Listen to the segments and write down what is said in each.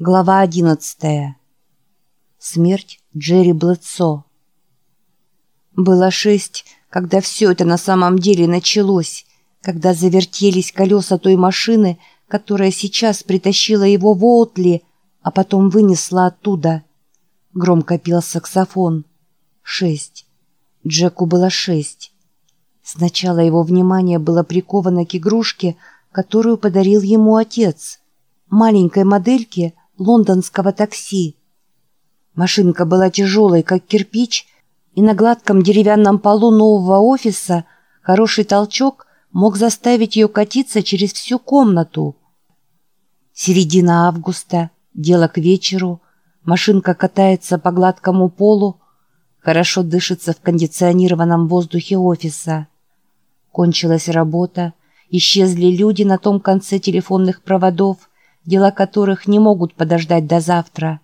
Глава одиннадцатая. Смерть Джерри Блэдсо. Было шесть, когда все это на самом деле началось, когда завертелись колеса той машины, которая сейчас притащила его в Оутли, а потом вынесла оттуда. Громко пел саксофон. Шесть. Джеку было шесть. Сначала его внимание было приковано к игрушке, которую подарил ему отец. Маленькой модельке лондонского такси. Машинка была тяжелой, как кирпич, и на гладком деревянном полу нового офиса хороший толчок мог заставить ее катиться через всю комнату. Середина августа, дело к вечеру, машинка катается по гладкому полу, хорошо дышится в кондиционированном воздухе офиса. Кончилась работа, исчезли люди на том конце телефонных проводов, дела которых не могут подождать до завтра.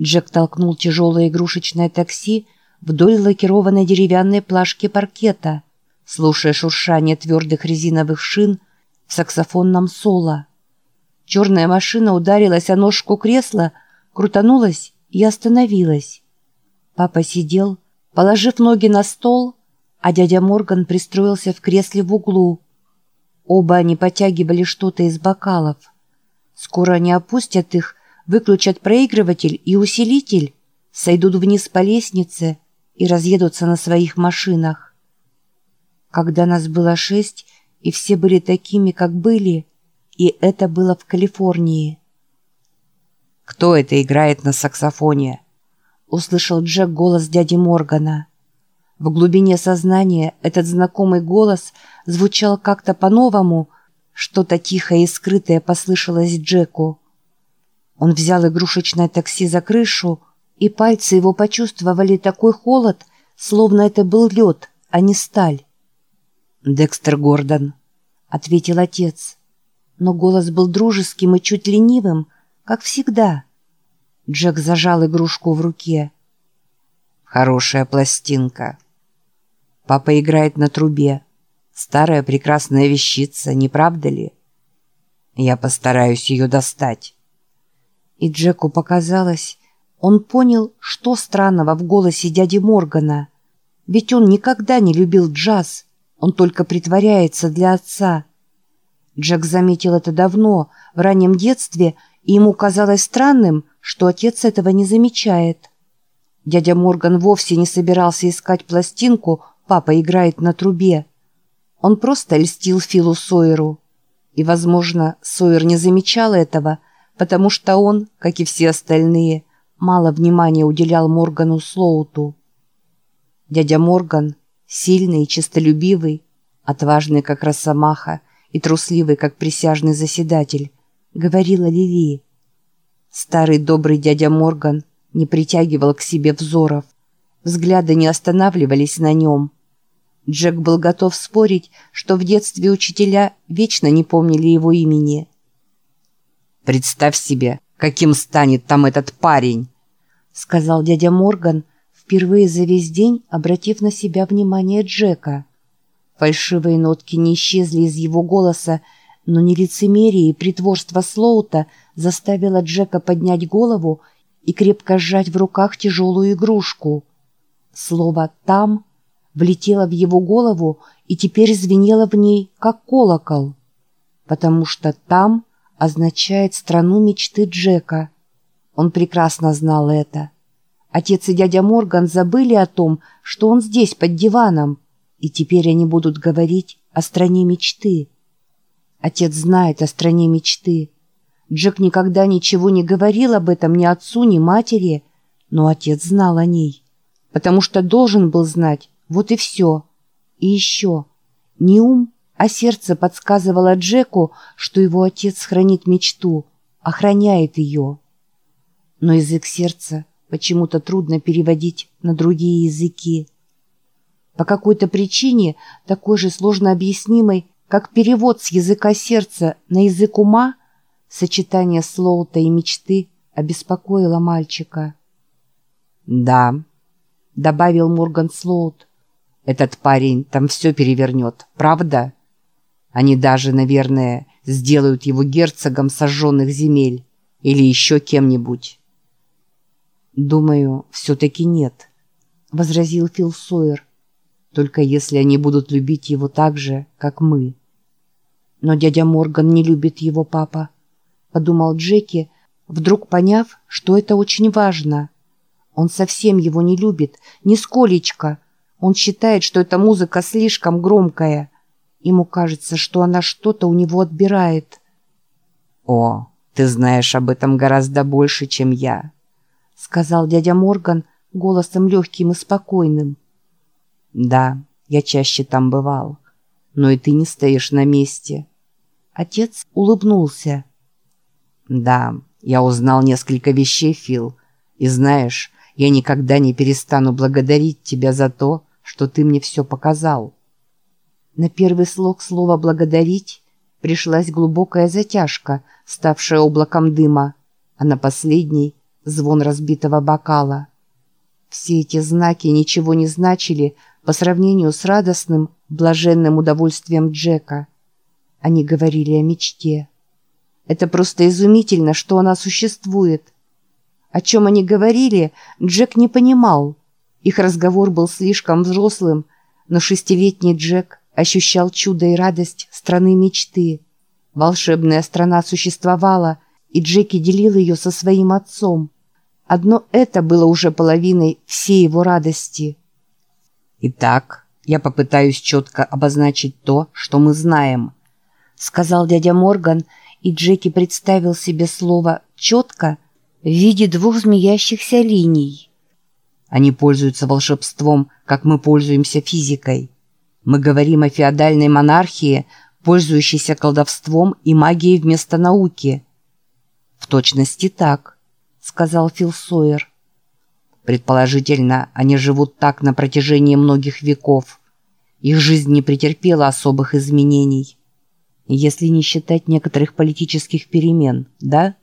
Джек толкнул тяжелое игрушечное такси вдоль лакированной деревянной плашки паркета, слушая шуршание твердых резиновых шин в саксофонном соло. Черная машина ударилась о ножку кресла, крутанулась и остановилась. Папа сидел, положив ноги на стол, а дядя Морган пристроился в кресле в углу. Оба они потягивали что-то из бокалов. Скоро они опустят их, выключат проигрыватель и усилитель, сойдут вниз по лестнице и разъедутся на своих машинах. Когда нас было шесть, и все были такими, как были, и это было в Калифорнии. «Кто это играет на саксофоне?» — услышал Джек голос дяди Моргана. В глубине сознания этот знакомый голос звучал как-то по-новому, что-то тихое и скрытое послышалось Джеку. Он взял игрушечное такси за крышу, и пальцы его почувствовали такой холод, словно это был лед, а не сталь. «Декстер Гордон», — ответил отец. Но голос был дружеским и чуть ленивым, как всегда. Джек зажал игрушку в руке. «Хорошая пластинка. Папа играет на трубе. Старая прекрасная вещица, не правда ли? Я постараюсь ее достать». И Джеку показалось, он понял, что странного в голосе дяди Моргана. Ведь он никогда не любил джаз, он только притворяется для отца. Джек заметил это давно, в раннем детстве, и ему казалось странным, что отец этого не замечает. Дядя Морган вовсе не собирался искать пластинку «Папа играет на трубе». Он просто льстил Филу Сойеру. И, возможно, Сойер не замечал этого, потому что он, как и все остальные, мало внимания уделял Моргану Слоуту. Дядя Морган, сильный и честолюбивый, отважный, как росомаха, и трусливый, как присяжный заседатель, говорила Лили. Старый добрый дядя Морган не притягивал к себе взоров. Взгляды не останавливались на нем. Джек был готов спорить, что в детстве учителя вечно не помнили его имени. «Представь себе, каким станет там этот парень!» сказал дядя Морган, впервые за весь день обратив на себя внимание Джека. Фальшивые нотки не исчезли из его голоса, но не лицемерие и притворство Слоута заставило Джека поднять голову и крепко сжать в руках тяжелую игрушку. Слово «там» влетело в его голову и теперь звенело в ней, как колокол, потому что «там» означает страну мечты Джека. Он прекрасно знал это. Отец и дядя Морган забыли о том, что он здесь, под диваном, и теперь они будут говорить о стране мечты. Отец знает о стране мечты. Джек никогда ничего не говорил об этом ни отцу, ни матери, но отец знал о ней, потому что должен был знать, вот и все. И еще, не ум, а сердце подсказывало Джеку, что его отец хранит мечту, охраняет ее но язык сердца почему-то трудно переводить на другие языки. По какой-то причине, такой же сложно объяснимой, как перевод с языка сердца на язык ума, сочетание слоута и мечты обеспокоило мальчика. «Да», — добавил Морган Слоут, — «этот парень там все перевернет, правда? Они даже, наверное, сделают его герцогом сожженных земель. Или еще кем-нибудь?» «Думаю, все-таки нет», — возразил Фил Сойер. «Только если они будут любить его так же, как мы». «Но дядя Морган не любит его папа», — подумал Джеки, вдруг поняв, что это очень важно. Он совсем его не любит, нисколечко. Он считает, что эта музыка слишком громкая. Ему кажется, что она что-то у него отбирает. «О, ты знаешь об этом гораздо больше, чем я», — сказал дядя Морган голосом легким и спокойным. «Да, я чаще там бывал, но и ты не стоишь на месте». Отец улыбнулся. «Да, я узнал несколько вещей, Фил, и знаешь, я никогда не перестану благодарить тебя за то, что ты мне все показал». На первый слог слова «благодарить» пришлась глубокая затяжка, ставшая облаком дыма, а на последний — звон разбитого бокала. Все эти знаки ничего не значили по сравнению с радостным, блаженным удовольствием Джека. Они говорили о мечте. Это просто изумительно, что она существует. О чем они говорили, Джек не понимал. Их разговор был слишком взрослым, но шестилетний Джек ощущал чудо и радость страны мечты. Волшебная страна существовала, и Джеки делил ее со своим отцом. Одно это было уже половиной всей его радости. «Итак, я попытаюсь четко обозначить то, что мы знаем», сказал дядя Морган, и Джеки представил себе слово «четко» в виде двух змеящихся линий. Они пользуются волшебством, как мы пользуемся физикой. Мы говорим о феодальной монархии, пользующейся колдовством и магией вместо науки. В точности так, сказал Фил Сойер. Предположительно, они живут так на протяжении многих веков. Их жизнь не претерпела особых изменений. Если не считать некоторых политических перемен, да?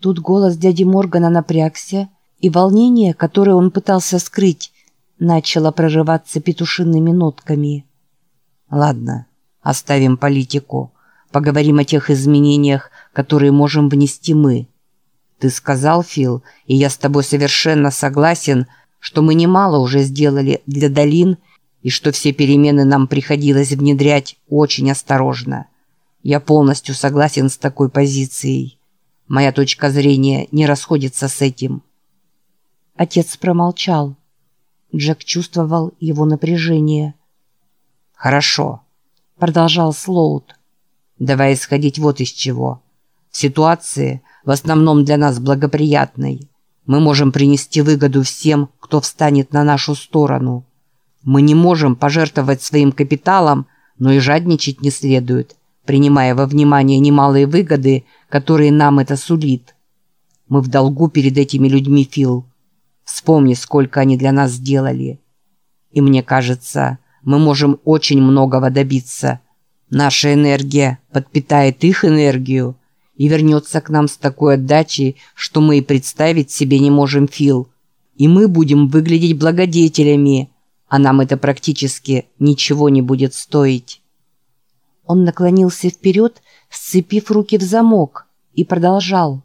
Тут голос дяди Моргана напрягся, и волнение, которое он пытался скрыть, начало прорываться петушиными нотками. «Ладно, оставим политику. Поговорим о тех изменениях, которые можем внести мы. Ты сказал, Фил, и я с тобой совершенно согласен, что мы немало уже сделали для долин и что все перемены нам приходилось внедрять очень осторожно. Я полностью согласен с такой позицией. Моя точка зрения не расходится с этим». Отец промолчал. Джек чувствовал его напряжение. «Хорошо», — продолжал Слоут. «Давай исходить вот из чего. В ситуации, в основном для нас благоприятной, мы можем принести выгоду всем, кто встанет на нашу сторону. Мы не можем пожертвовать своим капиталом, но и жадничать не следует, принимая во внимание немалые выгоды, которые нам это сулит. Мы в долгу перед этими людьми, Фил. Вспомни, сколько они для нас сделали. И мне кажется, мы можем очень многого добиться. Наша энергия подпитает их энергию и вернется к нам с такой отдачей, что мы и представить себе не можем, Фил. И мы будем выглядеть благодетелями, а нам это практически ничего не будет стоить. Он наклонился вперед, сцепив руки в замок, и продолжал.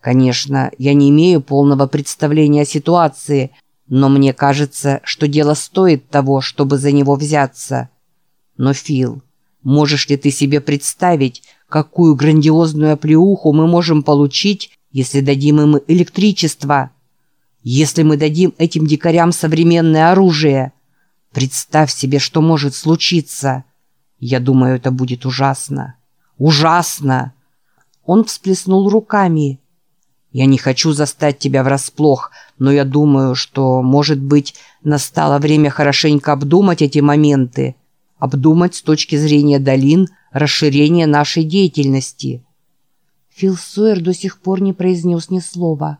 Конечно, я не имею полного представления о ситуации, но мне кажется, что дело стоит того, чтобы за него взяться. Но, Фил, можешь ли ты себе представить, какую грандиозную оплеуху мы можем получить, если дадим им электричество? Если мы дадим этим дикарям современное оружие? Представь себе, что может случиться. Я думаю, это будет ужасно. Ужасно!» Он всплеснул руками. «Я не хочу застать тебя врасплох, но я думаю, что, может быть, настало время хорошенько обдумать эти моменты, обдумать с точки зрения долин расширение нашей деятельности». Фил Сойер до сих пор не произнес ни слова.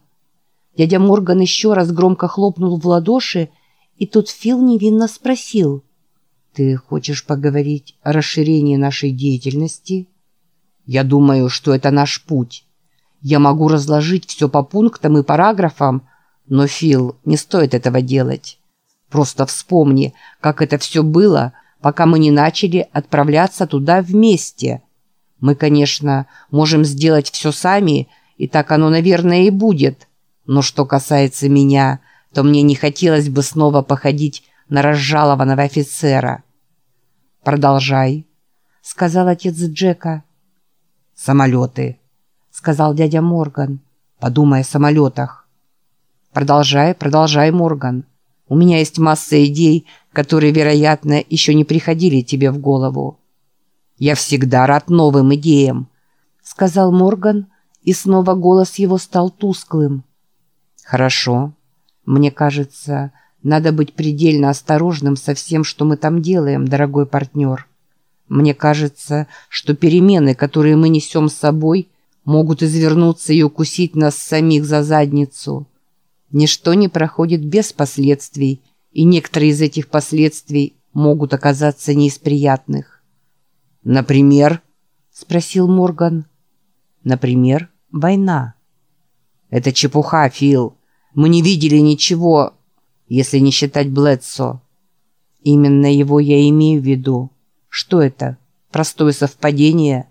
Дядя Морган еще раз громко хлопнул в ладоши, и тут Фил невинно спросил. «Ты хочешь поговорить о расширении нашей деятельности?» «Я думаю, что это наш путь. Я могу разложить все по пунктам и параграфам, но, Фил, не стоит этого делать. Просто вспомни, как это все было, пока мы не начали отправляться туда вместе. Мы, конечно, можем сделать все сами и так оно, наверное, и будет. Но что касается меня, то мне не хотелось бы снова походить на разжалованного офицера. «Продолжай», — сказал отец Джека. «Самолеты», — сказал дядя Морган. «Подумай о самолетах». «Продолжай, продолжай, Морган. У меня есть масса идей, которые, вероятно, еще не приходили тебе в голову». «Я всегда рад новым идеям», — сказал Морган, и снова голос его стал тусклым. «Хорошо. Мне кажется, надо быть предельно осторожным со всем, что мы там делаем, дорогой партнер. Мне кажется, что перемены, которые мы несем с собой, могут извернуться и укусить нас самих за задницу. Ничто не проходит без последствий, и некоторые из этих последствий могут оказаться не из приятных. «Например?» — спросил Морган. «Например, война». «Это чепуха, Фил. Мы не видели ничего, если не считать Блэдсо. Именно его я имею в виду. Что это? Простое совпадение?»